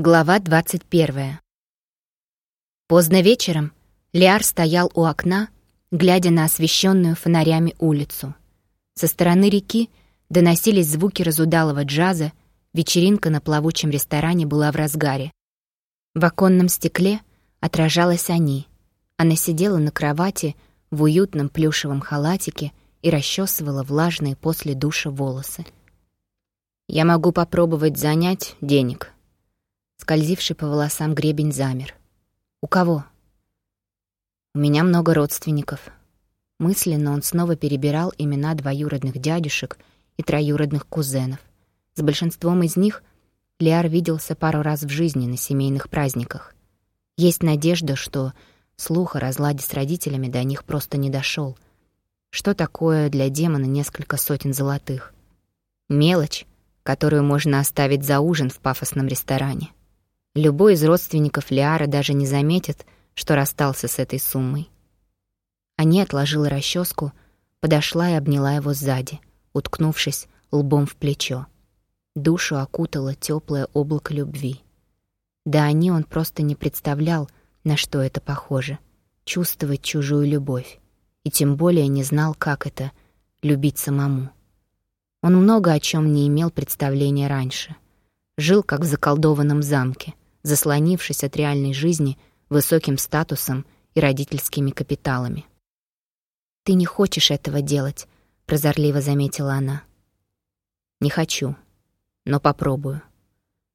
Глава 21. Поздно вечером Лиар стоял у окна, глядя на освещенную фонарями улицу. Со стороны реки доносились звуки разудалого джаза, вечеринка на плавучем ресторане была в разгаре. В оконном стекле отражалась они. Она сидела на кровати в уютном плюшевом халатике и расчесывала влажные после душа волосы. «Я могу попробовать занять денег», Скользивший по волосам гребень замер. «У кого?» «У меня много родственников». Мысленно он снова перебирал имена двоюродных дядюшек и троюродных кузенов. С большинством из них Лиар виделся пару раз в жизни на семейных праздниках. Есть надежда, что слух о разладе с родителями до них просто не дошел. Что такое для демона несколько сотен золотых? Мелочь, которую можно оставить за ужин в пафосном ресторане. Любой из родственников Лиара даже не заметит, что расстался с этой суммой. Они отложила расческу, подошла и обняла его сзади, уткнувшись лбом в плечо. Душу окутало теплое облако любви. Да они он просто не представлял, на что это похоже — чувствовать чужую любовь, и тем более не знал, как это — любить самому. Он много о чем не имел представления раньше. Жил, как в заколдованном замке, заслонившись от реальной жизни высоким статусом и родительскими капиталами. «Ты не хочешь этого делать», — прозорливо заметила она. «Не хочу, но попробую».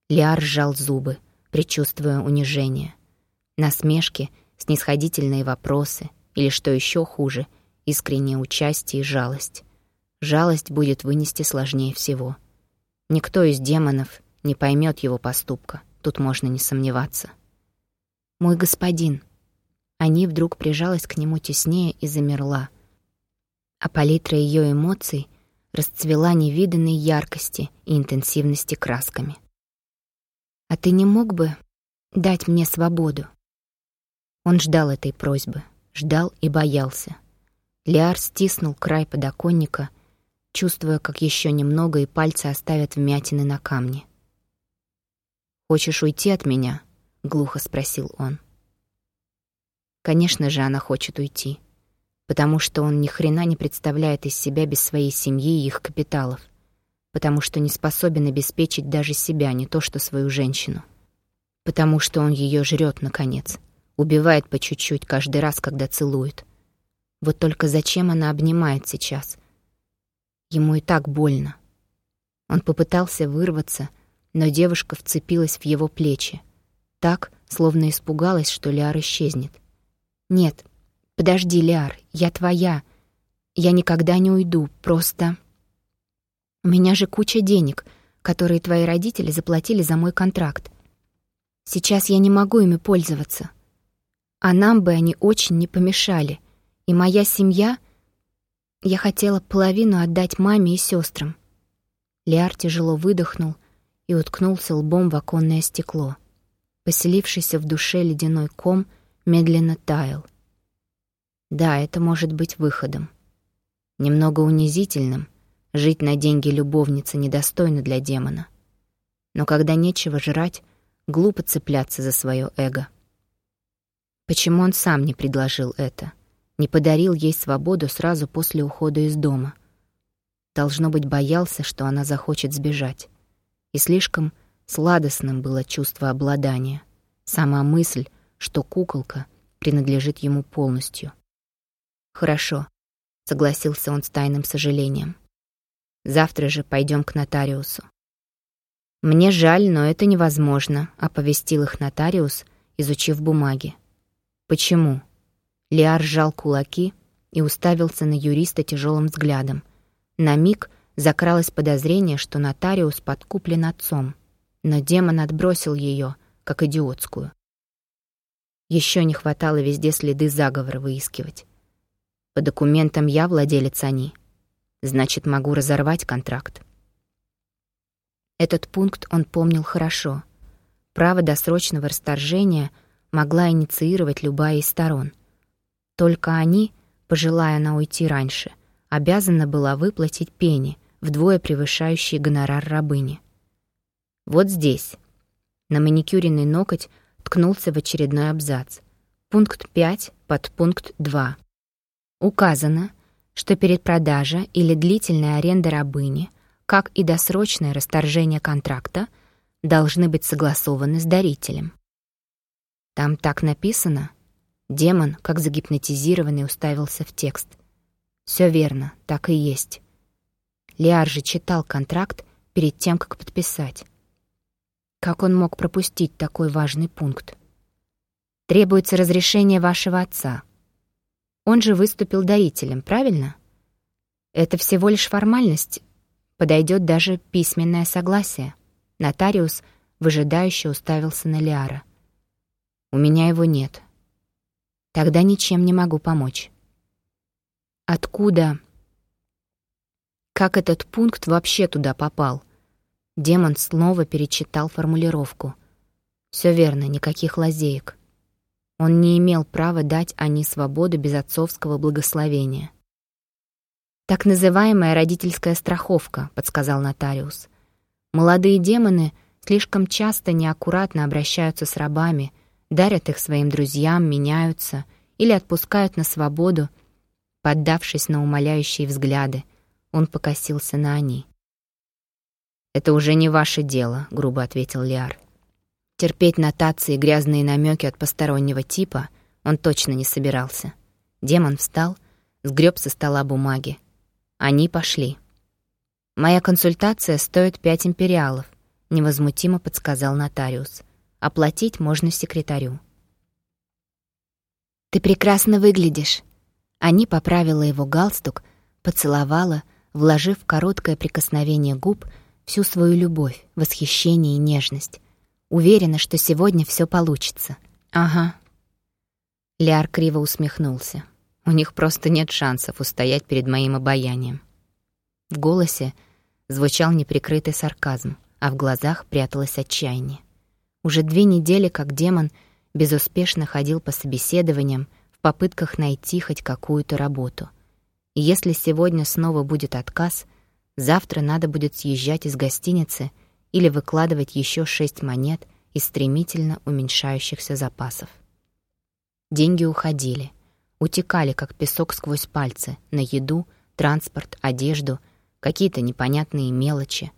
Лиар сжал зубы, предчувствуя унижение. Насмешки, снисходительные вопросы или, что еще хуже, искреннее участие и жалость. Жалость будет вынести сложнее всего. Никто из демонов не поймет его поступка — Тут можно не сомневаться. «Мой господин». Ани вдруг прижалась к нему теснее и замерла. А палитра ее эмоций расцвела невиданной яркости и интенсивности красками. «А ты не мог бы дать мне свободу?» Он ждал этой просьбы, ждал и боялся. Лиар стиснул край подоконника, чувствуя, как еще немного и пальцы оставят вмятины на камне. «Хочешь уйти от меня?» — глухо спросил он. Конечно же, она хочет уйти, потому что он ни хрена не представляет из себя без своей семьи и их капиталов, потому что не способен обеспечить даже себя, не то что свою женщину, потому что он ее жрет наконец, убивает по чуть-чуть каждый раз, когда целует. Вот только зачем она обнимает сейчас? Ему и так больно. Он попытался вырваться — но девушка вцепилась в его плечи. Так, словно испугалась, что Лиар исчезнет. «Нет, подожди, Лиар, я твоя. Я никогда не уйду, просто... У меня же куча денег, которые твои родители заплатили за мой контракт. Сейчас я не могу ими пользоваться. А нам бы они очень не помешали. И моя семья... Я хотела половину отдать маме и сестрам. Лиар тяжело выдохнул, и уткнулся лбом в оконное стекло. Поселившийся в душе ледяной ком медленно таял. Да, это может быть выходом. Немного унизительным, жить на деньги любовницы недостойно для демона. Но когда нечего жрать, глупо цепляться за свое эго. Почему он сам не предложил это? Не подарил ей свободу сразу после ухода из дома? Должно быть, боялся, что она захочет сбежать и слишком сладостным было чувство обладания, сама мысль, что куколка принадлежит ему полностью. «Хорошо», — согласился он с тайным сожалением. «Завтра же пойдем к нотариусу». «Мне жаль, но это невозможно», — оповестил их нотариус, изучив бумаги. «Почему?» Лиар сжал кулаки и уставился на юриста тяжелым взглядом. На миг — Закралось подозрение, что нотариус подкуплен отцом, но демон отбросил ее, как идиотскую. Еще не хватало везде следы заговора выискивать. По документам я владелец они. Значит, могу разорвать контракт. Этот пункт он помнил хорошо. Право досрочного расторжения могла инициировать любая из сторон. Только они, пожелая она уйти раньше, обязана была выплатить пени, вдвое превышающий гонорар рабыни. Вот здесь. На маникюренный ноготь ткнулся в очередной абзац. Пункт 5, подпункт 2. Указано, что перед продажа или длительная аренда рабыни, как и досрочное расторжение контракта, должны быть согласованы с дарителем. Там так написано. Демон, как загипнотизированный, уставился в текст. Все верно, так и есть. Лиар же читал контракт перед тем, как подписать. Как он мог пропустить такой важный пункт? Требуется разрешение вашего отца. Он же выступил дарителем, правильно? Это всего лишь формальность. Подойдет даже письменное согласие. Нотариус выжидающе уставился на Лиара. «У меня его нет. Тогда ничем не могу помочь». «Откуда?» Как этот пункт вообще туда попал? Демон снова перечитал формулировку. Все верно, никаких лазеек. Он не имел права дать Ани свободу без отцовского благословения. «Так называемая родительская страховка», — подсказал нотариус. «Молодые демоны слишком часто неаккуратно обращаются с рабами, дарят их своим друзьям, меняются или отпускают на свободу, поддавшись на умоляющие взгляды. Он покосился на Ани. «Это уже не ваше дело», — грубо ответил Лиар. Терпеть нотации и грязные намеки от постороннего типа он точно не собирался. Демон встал, сгреб со стола бумаги. Они пошли. «Моя консультация стоит пять империалов», — невозмутимо подсказал нотариус. «Оплатить можно секретарю». «Ты прекрасно выглядишь». Они поправила его галстук, поцеловала, вложив в короткое прикосновение губ всю свою любовь, восхищение и нежность. Уверена, что сегодня все получится. Ага. Ляр криво усмехнулся. У них просто нет шансов устоять перед моим обаянием. В голосе звучал неприкрытый сарказм, а в глазах пряталось отчаяние. Уже две недели как демон безуспешно ходил по собеседованиям в попытках найти хоть какую-то работу. И если сегодня снова будет отказ, завтра надо будет съезжать из гостиницы — или выкладывать еще шесть монет из стремительно уменьшающихся запасов. Деньги уходили, утекали, как песок сквозь пальцы, на еду, транспорт, одежду, какие-то непонятные мелочи.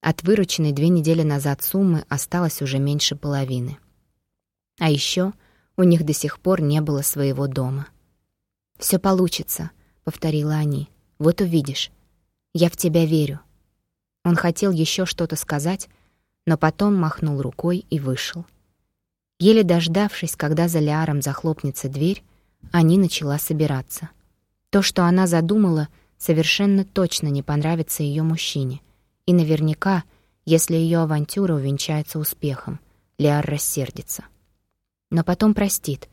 От вырученной две недели назад суммы осталось уже меньше половины. А еще у них до сих пор не было своего дома. «Все получится», — повторила они. «Вот увидишь. Я в тебя верю. Он хотел еще что-то сказать, но потом махнул рукой и вышел. Еле дождавшись, когда за Лиаром захлопнется дверь, Ани начала собираться. То, что она задумала, совершенно точно не понравится ее мужчине. И наверняка, если ее авантюра увенчается успехом, Лиар рассердится. Но потом простит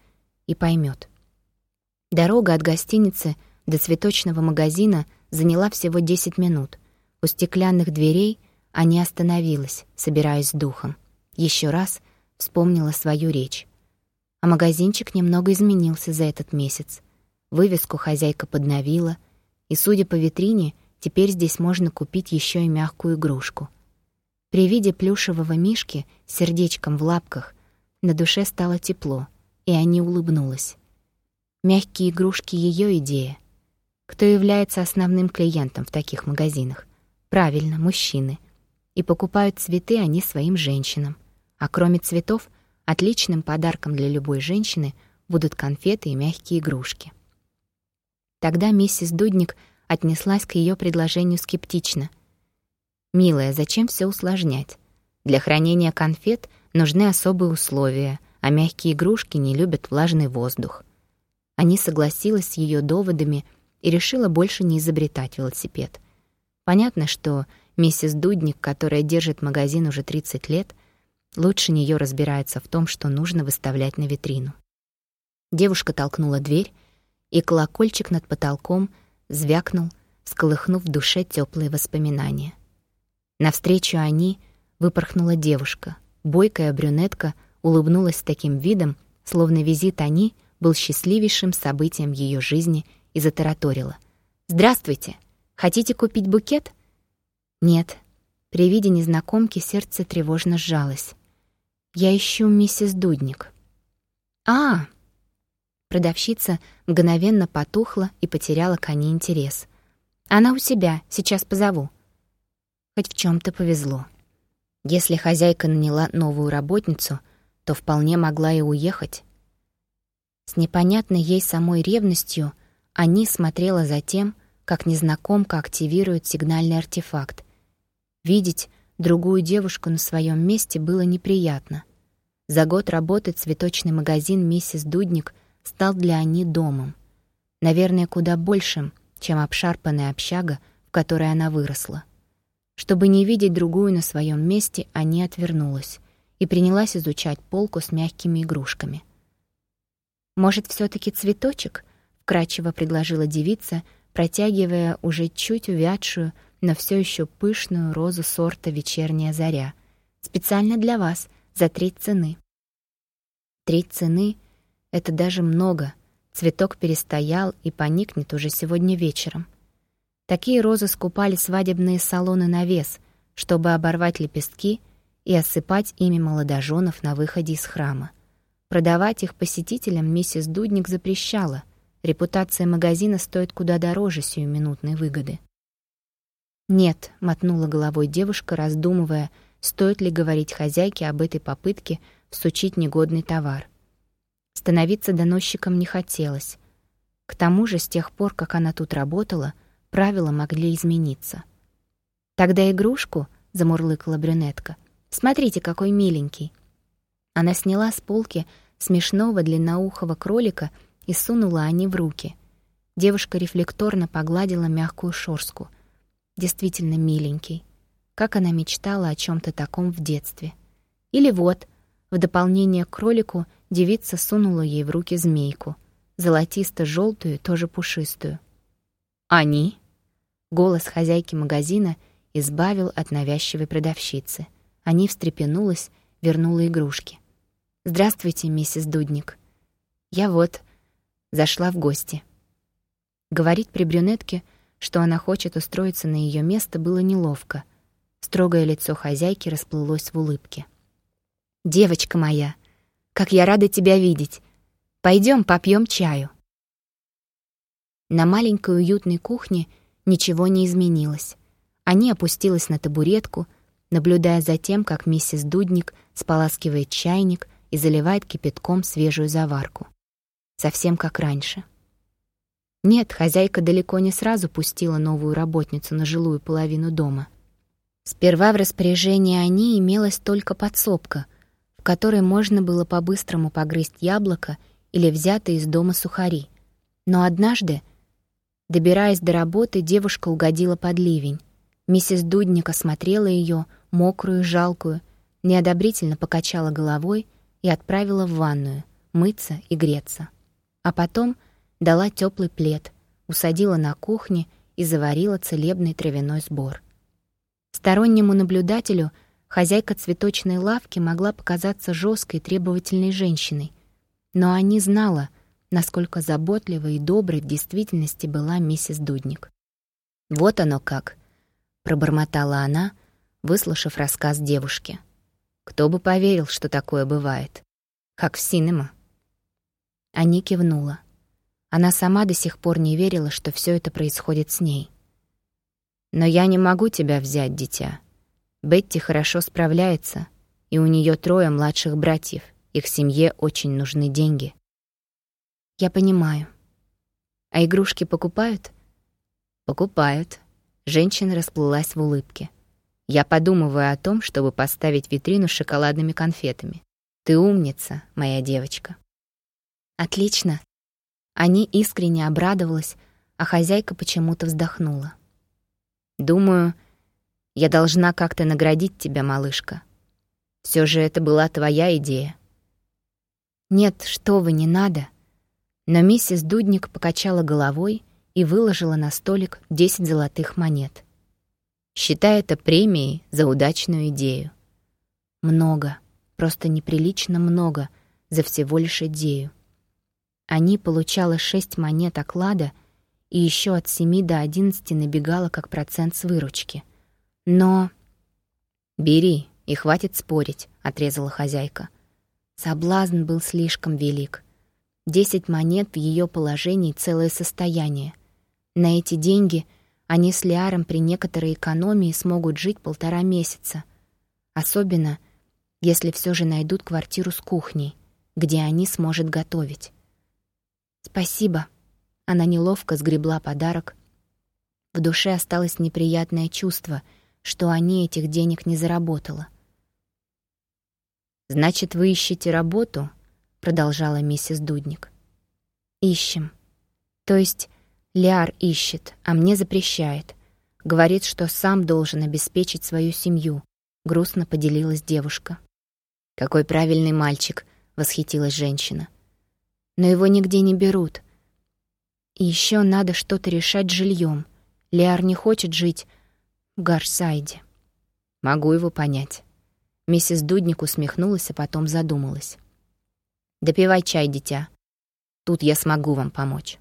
и поймет. Дорога от гостиницы до цветочного магазина заняла всего 10 минут — у стеклянных дверей Аня остановилась, собираясь с духом. Еще раз вспомнила свою речь. А магазинчик немного изменился за этот месяц. Вывеску хозяйка подновила, и, судя по витрине, теперь здесь можно купить еще и мягкую игрушку. При виде плюшевого мишки с сердечком в лапках на душе стало тепло, и Аня улыбнулась. Мягкие игрушки — ее идея. Кто является основным клиентом в таких магазинах? Правильно, мужчины. И покупают цветы они своим женщинам. А кроме цветов, отличным подарком для любой женщины будут конфеты и мягкие игрушки. Тогда миссис Дудник отнеслась к ее предложению скептично. «Милая, зачем все усложнять? Для хранения конфет нужны особые условия, а мягкие игрушки не любят влажный воздух». Они согласилась с ее доводами и решила больше не изобретать велосипед. Понятно, что миссис Дудник, которая держит магазин уже 30 лет, лучше нее разбирается в том, что нужно выставлять на витрину. Девушка толкнула дверь, и колокольчик над потолком звякнул, сколыхнув в душе теплые воспоминания. Навстречу они выпорхнула девушка. Бойкая брюнетка улыбнулась с таким видом, словно визит они был счастливейшим событием ее жизни и затараторила. «Здравствуйте! Хотите купить букет?» «Нет», — При виде незнакомки сердце тревожно сжалось. «Я ищу миссис Дудник». «А!» Продавщица мгновенно потухла и потеряла к Ане интерес. «Она у себя, сейчас позову». Хоть в чем то повезло. Если хозяйка наняла новую работницу, то вполне могла и уехать. С непонятной ей самой ревностью Ани смотрела за тем, как незнакомка активирует сигнальный артефакт, Видеть другую девушку на своем месте было неприятно. За год работы цветочный магазин «Миссис Дудник» стал для Ани домом. Наверное, куда большим, чем обшарпанная общага, в которой она выросла. Чтобы не видеть другую на своем месте, Ани отвернулась и принялась изучать полку с мягкими игрушками. «Может, все таки цветочек?» — вкрадчиво предложила девица, протягивая уже чуть увядшую, но все еще пышную розу сорта «Вечерняя заря». Специально для вас, за треть цены. Треть цены — это даже много. Цветок перестоял и поникнет уже сегодня вечером. Такие розы скупали свадебные салоны на вес, чтобы оборвать лепестки и осыпать ими молодоженов на выходе из храма. Продавать их посетителям миссис Дудник запрещала. Репутация магазина стоит куда дороже сиюминутной выгоды. «Нет», — мотнула головой девушка, раздумывая, стоит ли говорить хозяйке об этой попытке всучить негодный товар. Становиться доносчиком не хотелось. К тому же, с тех пор, как она тут работала, правила могли измениться. «Тогда игрушку», — замурлыкала брюнетка, — «смотрите, какой миленький». Она сняла с полки смешного длинноухого кролика и сунула они в руки. Девушка рефлекторно погладила мягкую шорстку действительно миленький. Как она мечтала о чем то таком в детстве. Или вот, в дополнение к кролику, девица сунула ей в руки змейку, золотисто желтую тоже пушистую. «Они?» Голос хозяйки магазина избавил от навязчивой продавщицы. Они встрепенулась, вернула игрушки. «Здравствуйте, миссис Дудник. Я вот зашла в гости». Говорить при брюнетке — что она хочет устроиться на ее место, было неловко. Строгое лицо хозяйки расплылось в улыбке. «Девочка моя, как я рада тебя видеть! Пойдем попьем чаю!» На маленькой уютной кухне ничего не изменилось. Они опустилась на табуретку, наблюдая за тем, как миссис Дудник споласкивает чайник и заливает кипятком свежую заварку. Совсем как раньше. Нет, хозяйка далеко не сразу пустила новую работницу на жилую половину дома. Сперва в распоряжении они имелась только подсобка, в которой можно было по-быстрому погрызть яблоко или взятые из дома сухари. Но однажды, добираясь до работы, девушка угодила под ливень. Миссис Дудник осмотрела ее, мокрую, жалкую, неодобрительно покачала головой и отправила в ванную мыться и греться. А потом — дала теплый плед, усадила на кухне и заварила целебный травяной сбор. Стороннему наблюдателю хозяйка цветочной лавки могла показаться жесткой требовательной женщиной, но они знала, насколько заботливой и доброй в действительности была миссис Дудник. «Вот оно как», — пробормотала она, выслушав рассказ девушки. «Кто бы поверил, что такое бывает? Как в синема». Они кивнула. Она сама до сих пор не верила, что все это происходит с ней. «Но я не могу тебя взять, дитя. Бетти хорошо справляется, и у нее трое младших братьев. Их семье очень нужны деньги». «Я понимаю. А игрушки покупают?» «Покупают». Женщина расплылась в улыбке. «Я подумываю о том, чтобы поставить витрину с шоколадными конфетами. Ты умница, моя девочка». «Отлично. Они искренне обрадовалась, а хозяйка почему-то вздохнула. «Думаю, я должна как-то наградить тебя, малышка. Все же это была твоя идея». «Нет, что вы, не надо». Но миссис Дудник покачала головой и выложила на столик десять золотых монет. «Считай это премией за удачную идею». «Много, просто неприлично много за всего лишь идею. Они получала шесть монет оклада и еще от семи до одиннадцати набегала как процент с выручки. Но «Бери, и хватит спорить», — отрезала хозяйка. Соблазн был слишком велик. Десять монет в ее положении — целое состояние. На эти деньги они с Лиаром при некоторой экономии смогут жить полтора месяца. Особенно, если все же найдут квартиру с кухней, где они сможет готовить. «Спасибо». Она неловко сгребла подарок. В душе осталось неприятное чувство, что они этих денег не заработала. «Значит, вы ищете работу?» — продолжала миссис Дудник. «Ищем. То есть Лиар ищет, а мне запрещает. Говорит, что сам должен обеспечить свою семью», — грустно поделилась девушка. «Какой правильный мальчик!» — восхитилась женщина. «Но его нигде не берут. И еще надо что-то решать с жильем. Лиар не хочет жить в Гарсайде». «Могу его понять». Миссис Дудник усмехнулась, а потом задумалась. «Допивай чай, дитя. Тут я смогу вам помочь».